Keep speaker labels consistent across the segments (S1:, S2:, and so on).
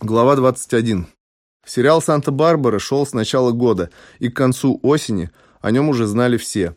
S1: Глава 21. Сериал «Санта-Барбара» шел с начала года, и к концу осени о нем уже знали все.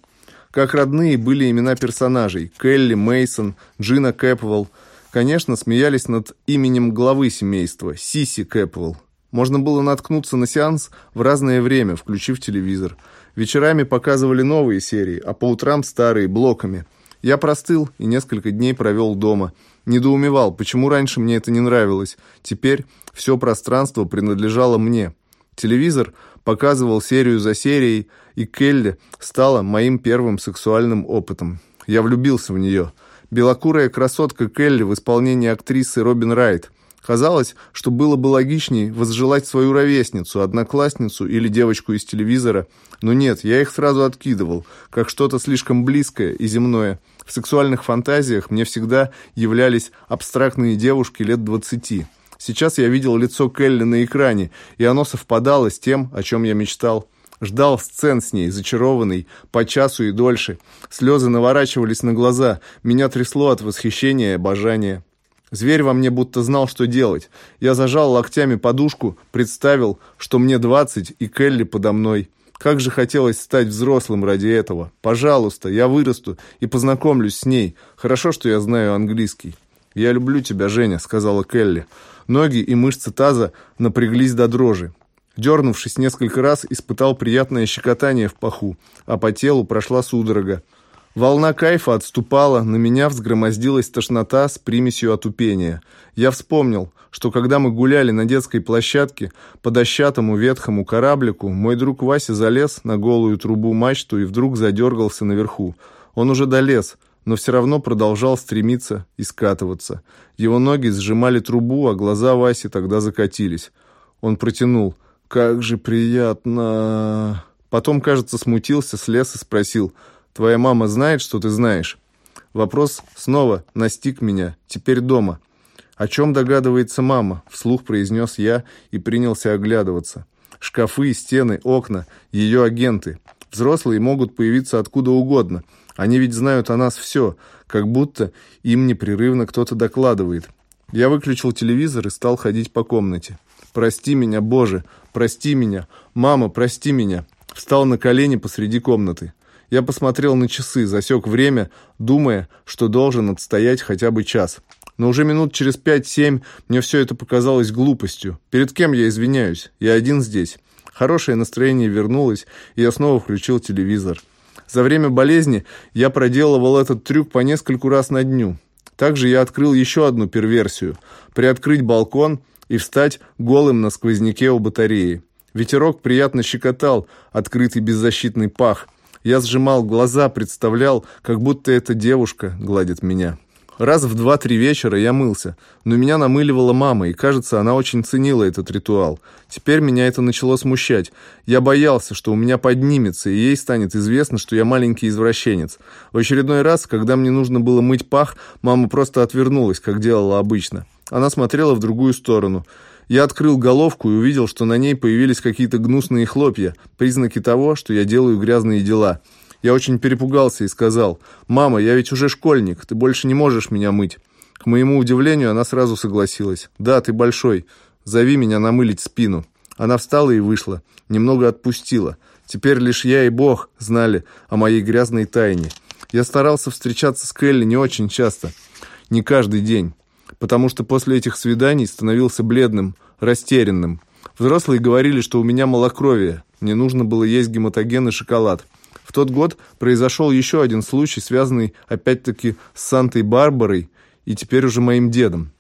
S1: Как родные были имена персонажей – Келли, Мейсон, Джина Кэпвелл. Конечно, смеялись над именем главы семейства – Сиси Кэпвелл. Можно было наткнуться на сеанс в разное время, включив телевизор. Вечерами показывали новые серии, а по утрам старые, блоками. Я простыл и несколько дней провел дома – Недоумевал, почему раньше мне это не нравилось. Теперь все пространство принадлежало мне. Телевизор показывал серию за серией, и Келли стала моим первым сексуальным опытом. Я влюбился в нее. Белокурая красотка Келли в исполнении актрисы Робин Райт. Казалось, что было бы логичнее возжелать свою ровесницу, одноклассницу или девочку из телевизора. Но нет, я их сразу откидывал, как что-то слишком близкое и земное. В сексуальных фантазиях мне всегда являлись абстрактные девушки лет двадцати. Сейчас я видел лицо Келли на экране, и оно совпадало с тем, о чем я мечтал. Ждал сцен с ней, зачарованный, по часу и дольше. Слезы наворачивались на глаза, меня трясло от восхищения и обожания. Зверь во мне будто знал, что делать. Я зажал локтями подушку, представил, что мне двадцать, и Келли подо мной. Как же хотелось стать взрослым ради этого. Пожалуйста, я вырасту и познакомлюсь с ней. Хорошо, что я знаю английский. «Я люблю тебя, Женя», — сказала Келли. Ноги и мышцы таза напряглись до дрожи. Дернувшись несколько раз, испытал приятное щекотание в паху, а по телу прошла судорога. Волна кайфа отступала, на меня взгромоздилась тошнота с примесью отупения. Я вспомнил, что когда мы гуляли на детской площадке по дощатому ветхому кораблику, мой друг Вася залез на голую трубу мачту и вдруг задергался наверху. Он уже долез, но все равно продолжал стремиться и скатываться. Его ноги сжимали трубу, а глаза Васи тогда закатились. Он протянул «Как же приятно!» Потом, кажется, смутился, слез и спросил – Твоя мама знает, что ты знаешь?» Вопрос снова настиг меня, теперь дома. «О чем догадывается мама?» – вслух произнес я и принялся оглядываться. Шкафы, стены, окна, ее агенты. Взрослые могут появиться откуда угодно. Они ведь знают о нас все, как будто им непрерывно кто-то докладывает. Я выключил телевизор и стал ходить по комнате. «Прости меня, Боже! Прости меня! Мама, прости меня!» Встал на колени посреди комнаты. Я посмотрел на часы, засек время, думая, что должен отстоять хотя бы час. Но уже минут через пять-семь мне все это показалось глупостью. Перед кем я извиняюсь? Я один здесь. Хорошее настроение вернулось, и я снова включил телевизор. За время болезни я проделывал этот трюк по нескольку раз на дню. Также я открыл еще одну перверсию – приоткрыть балкон и встать голым на сквозняке у батареи. Ветерок приятно щекотал открытый беззащитный пах – я сжимал глаза, представлял, как будто эта девушка гладит меня. Раз в два-три вечера я мылся, но меня намыливала мама, и, кажется, она очень ценила этот ритуал. Теперь меня это начало смущать. Я боялся, что у меня поднимется, и ей станет известно, что я маленький извращенец. В очередной раз, когда мне нужно было мыть пах, мама просто отвернулась, как делала обычно. Она смотрела в другую сторону. Я открыл головку и увидел, что на ней появились какие-то гнусные хлопья, признаки того, что я делаю грязные дела. Я очень перепугался и сказал, «Мама, я ведь уже школьник, ты больше не можешь меня мыть». К моему удивлению, она сразу согласилась. «Да, ты большой, зови меня намылить спину». Она встала и вышла, немного отпустила. Теперь лишь я и Бог знали о моей грязной тайне. Я старался встречаться с Келли не очень часто, не каждый день потому что после этих свиданий становился бледным, растерянным. Взрослые говорили, что у меня малокровие, мне нужно было есть гематоген и шоколад. В тот год произошел еще один случай, связанный опять-таки с Сантой-Барбарой и теперь уже моим дедом.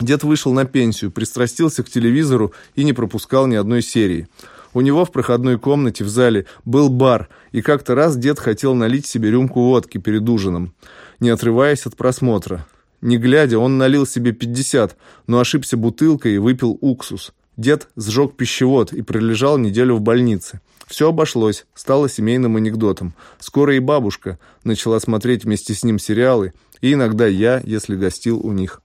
S1: Дед вышел на пенсию, пристрастился к телевизору и не пропускал ни одной серии. У него в проходной комнате в зале был бар, и как-то раз дед хотел налить себе рюмку водки перед ужином, не отрываясь от просмотра. Не глядя, он налил себе 50, но ошибся бутылкой и выпил уксус. Дед сжег пищевод и пролежал неделю в больнице. Все обошлось, стало семейным анекдотом. Скоро и бабушка начала смотреть вместе с ним сериалы, и иногда я, если гостил у них.